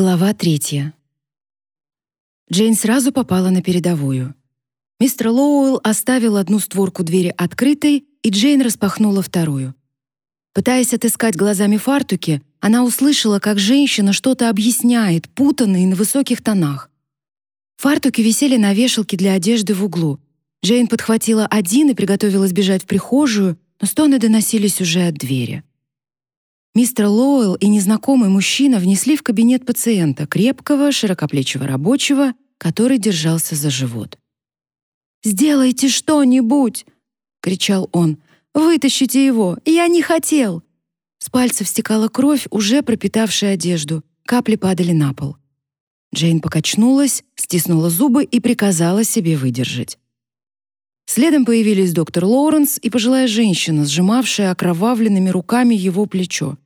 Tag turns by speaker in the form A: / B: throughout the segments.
A: Глава третья. Джейн сразу попала на передовую. Мистер Лоуэлл оставил одну створку двери открытой, и Джейн распахнула вторую. Пытаясь отыскать глазами фартуки, она услышала, как женщина что-то объясняет, путанно и на высоких тонах. Фартуки висели на вешалке для одежды в углу. Джейн подхватила один и приготовилась бежать в прихожую, но стоны доносились уже от двери. Мистер Лоуэлл и незнакомый мужчина внесли в кабинет пациента, крепкого, широкоплечего рабочего, который держался за живот. «Сделайте что-нибудь!» — кричал он. «Вытащите его! Я не хотел!» С пальцев стекала кровь, уже пропитавшая одежду. Капли падали на пол. Джейн покачнулась, стиснула зубы и приказала себе выдержать. Следом появились доктор Лоуренс и пожилая женщина, сжимавшая окровавленными руками его плечо.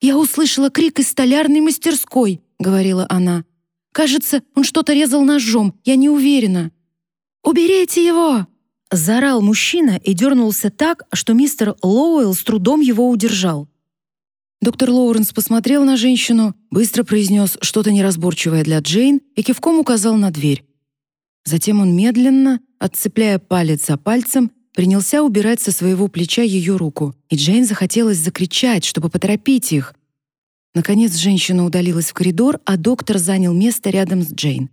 A: «Я услышала крик из столярной мастерской», — говорила она. «Кажется, он что-то резал ножом, я не уверена». «Уберите его!» — заорал мужчина и дернулся так, что мистер Лоуэлл с трудом его удержал. Доктор Лоуренс посмотрел на женщину, быстро произнес что-то неразборчивое для Джейн и кивком указал на дверь. Затем он медленно, отцепляя палец за пальцем, принялся убирать со своего плеча ее руку, и Джейн захотелось закричать, чтобы поторопить их. Наконец женщина удалилась в коридор, а доктор занял место рядом с Джейн.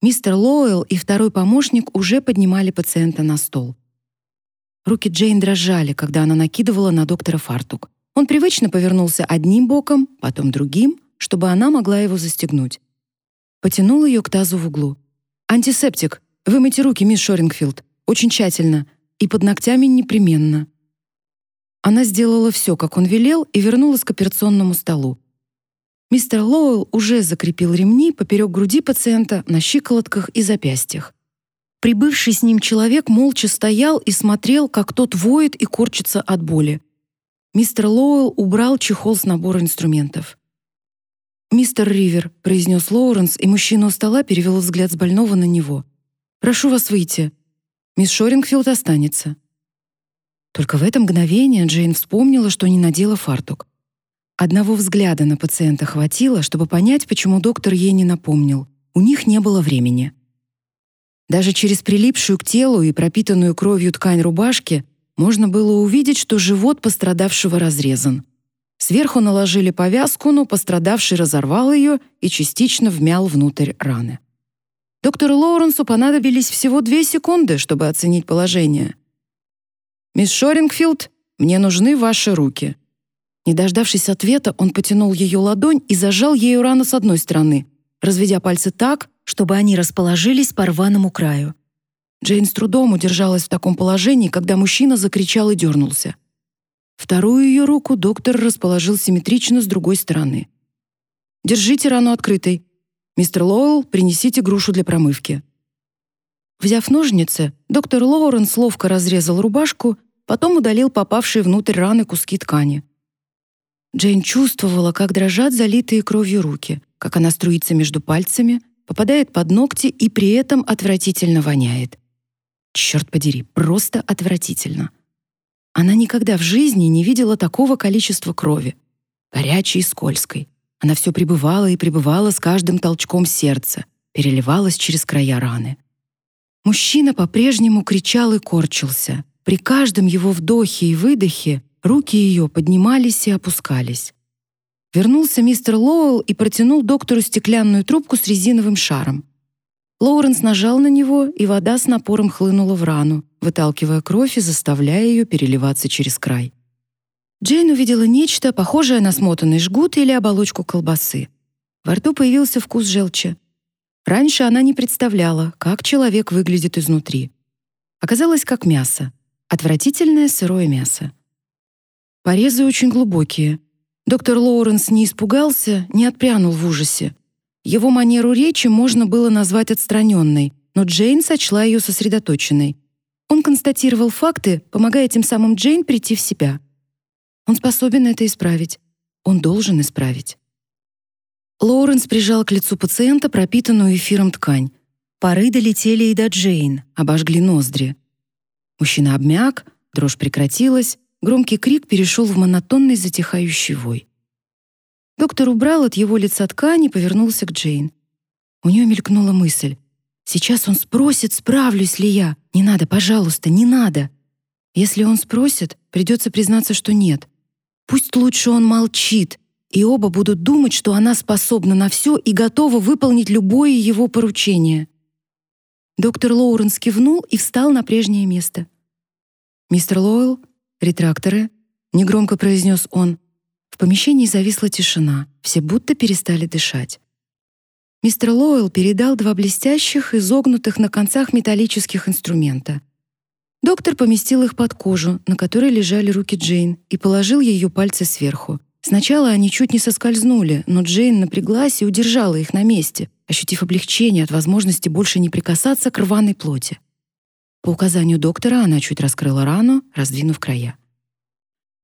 A: Мистер Лоуэлл и второй помощник уже поднимали пациента на стол. Руки Джейн дрожали, когда она накидывала на доктора фартук. Он привычно повернулся одним боком, потом другим, чтобы она могла его застегнуть. Потянул ее к тазу в углу. «Антисептик! Вымойте руки, мисс Шорингфилд, очень тщательно и под ногтями непременно». Она сделала все, как он велел, и вернулась к операционному столу. Мистер Лоуэлл уже закрепил ремни поперек груди пациента на щиколотках и запястьях. Прибывший с ним человек молча стоял и смотрел, как тот воет и корчится от боли. Мистер Лоуэлл убрал чехол с набора инструментов. «Мистер Ривер», — произнес Лоуренс, и мужчина у стола перевел взгляд с больного на него. «Прошу вас выйти. Мисс Шорингфилд останется». Только в это мгновение Джейн вспомнила, что не надела фартук. Одного взгляда на пациента хватило, чтобы понять, почему доктор ей не напомнил. У них не было времени. Даже через прилипшую к телу и пропитанную кровью ткань рубашки можно было увидеть, что живот пострадавшего разрезан. Сверху наложили повязку, но пострадавший разорвал ее и частично вмял внутрь раны. Доктору Лоуренсу понадобились всего две секунды, чтобы оценить положение. «Мисс Шорингфилд, мне нужны ваши руки», не дождавшись ответа, он потянул ее ладонь и зажал ею рану с одной стороны, разведя пальцы так, чтобы они расположились по рваному краю. Джейн с трудом удержалась в таком положении, когда мужчина закричал и дернулся. Вторую ее руку доктор расположил симметрично с другой стороны. «Держите рану открытой. Мистер Лоуэлл, принесите грушу для промывки». Взяв ножницы, доктор Лоуренс ловко разрезал рубашку, потом удалил попавшие внутрь раны куски ткани. Джейн чувствовала, как дрожат залитые кровью руки, как она струится между пальцами, попадает под ногти и при этом отвратительно воняет. Черт подери, просто отвратительно. Она никогда в жизни не видела такого количества крови. Горячей и скользкой. Она все пребывала и пребывала с каждым толчком сердца, переливалась через края раны. Мужчина по-прежнему кричал и корчился. При каждом его вдохе и выдохе Руки ее поднимались и опускались. Вернулся мистер Лоуэлл и протянул доктору стеклянную трубку с резиновым шаром. Лоуренс нажал на него, и вода с напором хлынула в рану, выталкивая кровь и заставляя ее переливаться через край. Джейн увидела нечто, похожее на смотанный жгут или оболочку колбасы. Во рту появился вкус желчи. Раньше она не представляла, как человек выглядит изнутри. Оказалось, как мясо. Отвратительное сырое мясо. Порезы очень глубокие. Доктор Лоуренс не испугался, не отпрянул в ужасе. Его манеру речи можно было назвать отстраненной, но Джейн сочла ее сосредоточенной. Он констатировал факты, помогая тем самым Джейн прийти в себя. Он способен это исправить. Он должен исправить. Лоуренс прижал к лицу пациента пропитанную эфиром ткань. Пары долетели и до Джейн, обожгли ноздри. Мужчина обмяк, дрожь прекратилась, Громкий крик перешел в монотонный затихающий вой. Доктор убрал от его лица ткань и повернулся к Джейн. У нее мелькнула мысль. «Сейчас он спросит, справлюсь ли я. Не надо, пожалуйста, не надо». Если он спросит, придется признаться, что нет. Пусть лучше он молчит, и оба будут думать, что она способна на все и готова выполнить любое его поручение. Доктор Лоуренс кивнул и встал на прежнее место. «Мистер Лоуэлл, ретракторы», — негромко произнес он. В помещении зависла тишина, все будто перестали дышать. Мистер Лоуэлл передал два блестящих, изогнутых на концах металлических инструмента. Доктор поместил их под кожу, на которой лежали руки Джейн, и положил ее пальцы сверху. Сначала они чуть не соскользнули, но Джейн напряглась и удержала их на месте, ощутив облегчение от возможности больше не прикасаться к рваной плоти. По указанию доктора она чуть раскрыла рану, раздвинув края.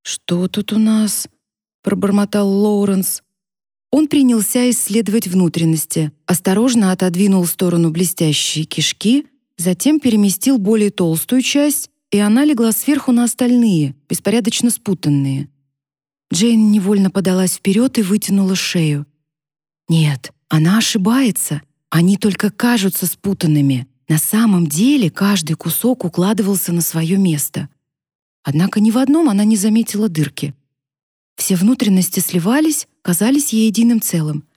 A: «Что тут у нас?» — пробормотал Лоуренс. Он принялся исследовать внутренности, осторожно отодвинул в сторону блестящие кишки, затем переместил более толстую часть, и она легла сверху на остальные, беспорядочно спутанные. Джейн невольно подалась вперед и вытянула шею. Нет, она ошибается. Они только кажутся спутанными. На самом деле каждый кусок укладывался на свое место. Однако ни в одном она не заметила дырки. Все внутренности сливались, казались ей единым целым.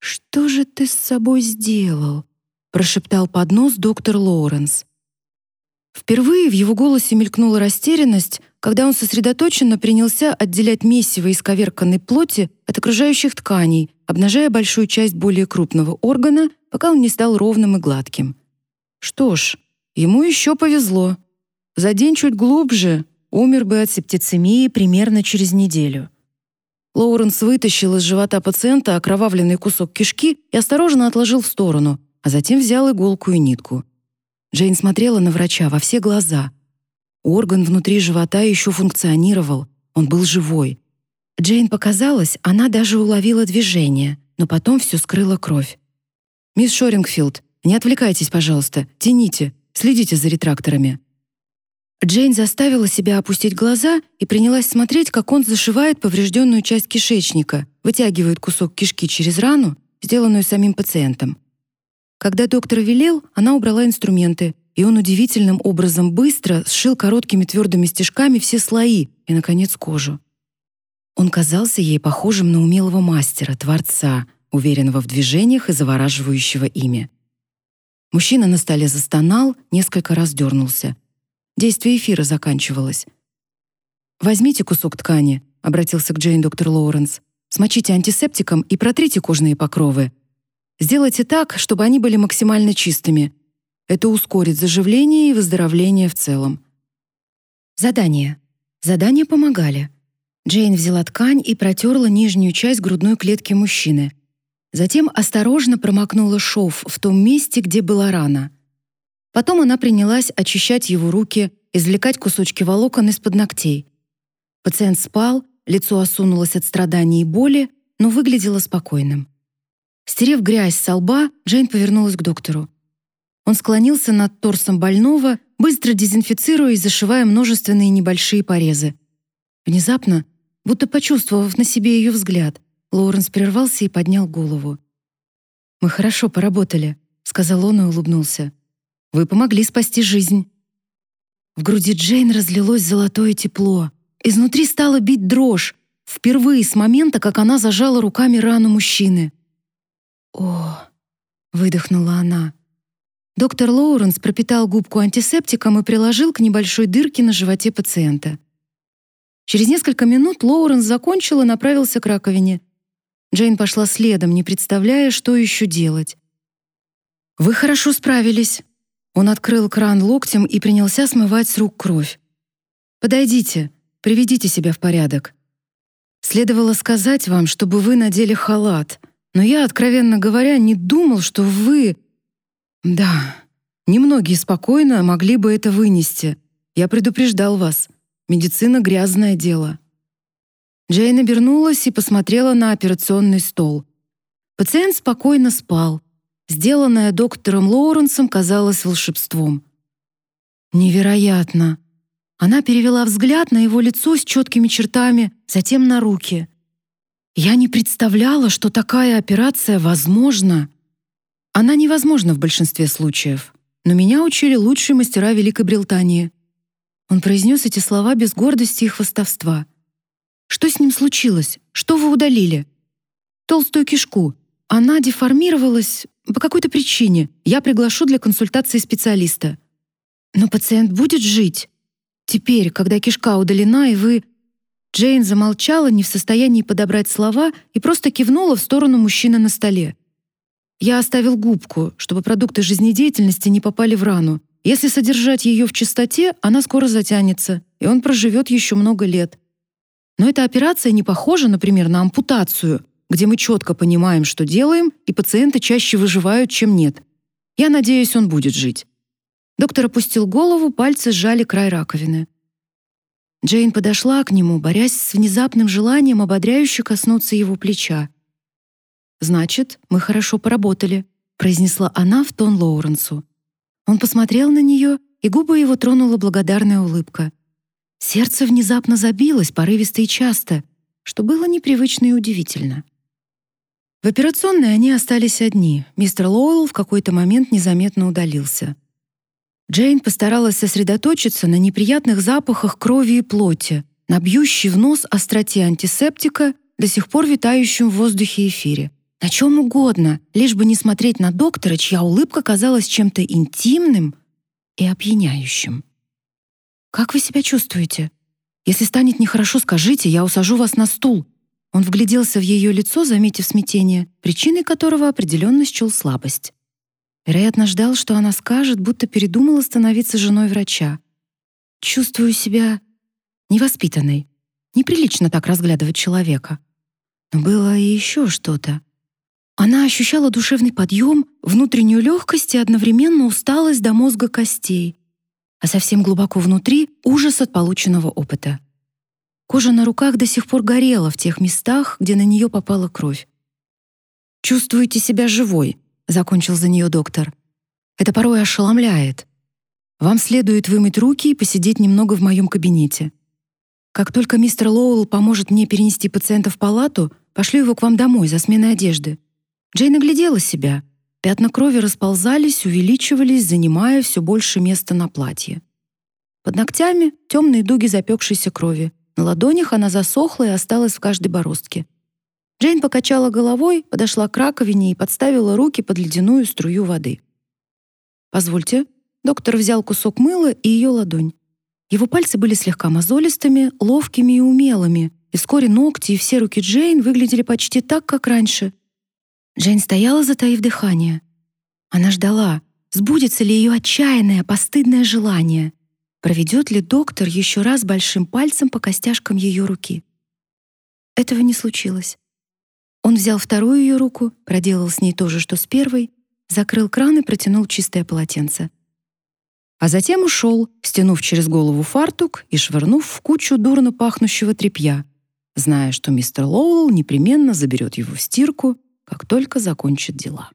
A: «Что же ты с собой сделал?» прошептал под нос доктор Лоуренс. Впервые в его голосе мелькнула растерянность, когда он сосредоточенно принялся отделять месиво из коверканной плоти от окружающих тканей, обнажая большую часть более крупного органа, пока он не стал ровным и гладким. Что ж, ему еще повезло. За день чуть глубже умер бы от септицемии примерно через неделю. Лоуренс вытащил из живота пациента окровавленный кусок кишки и осторожно отложил в сторону, а затем взял иголку и нитку. Джейн смотрела на врача во все глаза. Орган внутри живота еще функционировал, он был живой. Джейн показалось, она даже уловила движение, но потом все скрыла кровь. «Мисс Шорингфилд, не отвлекайтесь, пожалуйста, тяните, следите за ретракторами». Джейн заставила себя опустить глаза и принялась смотреть, как он зашивает поврежденную часть кишечника, вытягивает кусок кишки через рану, сделанную самим пациентом. Когда доктор велел, она убрала инструменты, и он удивительным образом быстро сшил короткими твердыми стежками все слои и, наконец, кожу. Он казался ей похожим на умелого мастера, творца, уверенного в движениях и завораживающего ими. Мужчина на столе застонал, несколько раз дернулся. Действие эфира заканчивалось. «Возьмите кусок ткани», — обратился к Джейн доктор Лоуренс. «Смочите антисептиком и протрите кожные покровы. Сделайте так, чтобы они были максимально чистыми. Это ускорит заживление и выздоровление в целом. Задание. Задания помогали. Джейн взяла ткань и протерла нижнюю часть грудной клетки мужчины. Затем осторожно промокнула шов в том месте, где была рана. Потом она принялась очищать его руки, извлекать кусочки волокон из-под ногтей. Пациент спал, лицо осунулось от страданий и боли, но выглядело спокойным. Стерев грязь со лба, Джейн повернулась к доктору. Он склонился над торсом больного, быстро дезинфицируя и зашивая множественные небольшие порезы. Внезапно, будто почувствовав на себе ее взгляд, Лоуренс прервался и поднял голову. «Мы хорошо поработали», — сказал он и улыбнулся. «Вы помогли спасти жизнь». В груди Джейн разлилось золотое тепло. Изнутри стала бить дрожь, впервые с момента, как она зажала руками рану мужчины. «О!» — выдохнула она. Доктор Лоуренс пропитал губку антисептиком и приложил к небольшой дырке на животе пациента. Через несколько минут Лоуренс закончил и направился к раковине. Джейн пошла следом, не представляя, что еще делать. «Вы хорошо справились». Он открыл кран локтем и принялся смывать с рук кровь. «Подойдите, приведите себя в порядок. Следовало сказать вам, чтобы вы надели халат», но я, откровенно говоря, не думал, что вы... Да, немногие спокойно могли бы это вынести. Я предупреждал вас. Медицина — грязное дело. Джейн обернулась и посмотрела на операционный стол. Пациент спокойно спал. Сделанное доктором Лоуренсом казалось волшебством. Невероятно. Она перевела взгляд на его лицо с четкими чертами, затем на руки. Я не представляла, что такая операция возможна. Она невозможна в большинстве случаев, но меня учили лучшие мастера Великой Британии. Он произнес эти слова без гордости и хвастовства. Что с ним случилось? Что вы удалили? Толстую кишку. Она деформировалась по какой-то причине. Я приглашу для консультации специалиста. Но пациент будет жить. Теперь, когда кишка удалена, и вы... Джейн замолчала, не в состоянии подобрать слова, и просто кивнула в сторону мужчины на столе. Я оставил губку, чтобы продукты жизнедеятельности не попали в рану. Если содержать ее в чистоте, она скоро затянется, и он проживет еще много лет. Но эта операция не похожа, например, на ампутацию, где мы четко понимаем, что делаем, и пациенты чаще выживают, чем нет. Я надеюсь, он будет жить. Доктор опустил голову, пальцы сжали край раковины. Джейн подошла к нему, борясь с внезапным желанием ободряюще коснуться его плеча. «Значит, мы хорошо поработали», — произнесла она в тон Лоуренсу. Он посмотрел на нее, и губы его тронула благодарная улыбка. Сердце внезапно забилось, порывисто и часто, что было непривычно и удивительно. В операционной они остались одни. Мистер Лоуэлл в какой-то момент незаметно удалился. Джейн постаралась сосредоточиться на неприятных запахах крови и плоти, на бьющей в нос остроте антисептика, до сих пор витающем в воздухе эфире. На чем угодно, лишь бы не смотреть на доктора, чья улыбка казалась чем-то интимным и опьяняющим. «Как вы себя чувствуете? Если станет нехорошо, скажите, я усажу вас на стул». Он вгляделся в ее лицо, заметив смятение, причиной которого определенно счел слабость. Вероятно, ждал, что она скажет, будто передумала становиться женой врача. Чувствую себя невоспитанной. Неприлично так разглядывать человека. Но было и еще что-то. Она ощущала душевный подъем, внутреннюю легкость и одновременно усталость до мозга костей, а совсем глубоко внутри — ужас от полученного опыта. Кожа на руках до сих пор горела в тех местах, где на нее попала кровь. «Чувствуете себя живой», закончил за нее доктор. Это порой ошеломляет. Вам следует вымыть руки и посидеть немного в моем кабинете. Как только мистер Лоуэлл поможет мне перенести пациента в палату, пошлю его к вам домой за сменой одежды. Джейн оглядела себя. Пятна крови расползались, увеличивались, занимая все больше места на платье. Под ногтями темные дуги запекшейся крови. На ладонях она засохла и осталась в каждой бороздке. Джейн покачала головой, подошла к раковине и подставила руки под ледяную струю воды. «Позвольте». Доктор взял кусок мыла и ее ладонь. Его пальцы были слегка мозолистыми, ловкими и умелыми, и вскоре ногти и все руки Джейн выглядели почти так, как раньше. Джейн стояла, затаив дыхание. Она ждала, сбудется ли ее отчаянное, постыдное желание. Проведет ли доктор еще раз большим пальцем по костяшкам ее руки? Этого не случилось. Он взял вторую ее руку, проделал с ней то же, что с первой, закрыл кран и протянул чистое полотенце. А затем ушел, стянув через голову фартук и швырнув в кучу дурно пахнущего тряпья, зная, что мистер Лоуэлл непременно заберет его в стирку, как только закончит дела.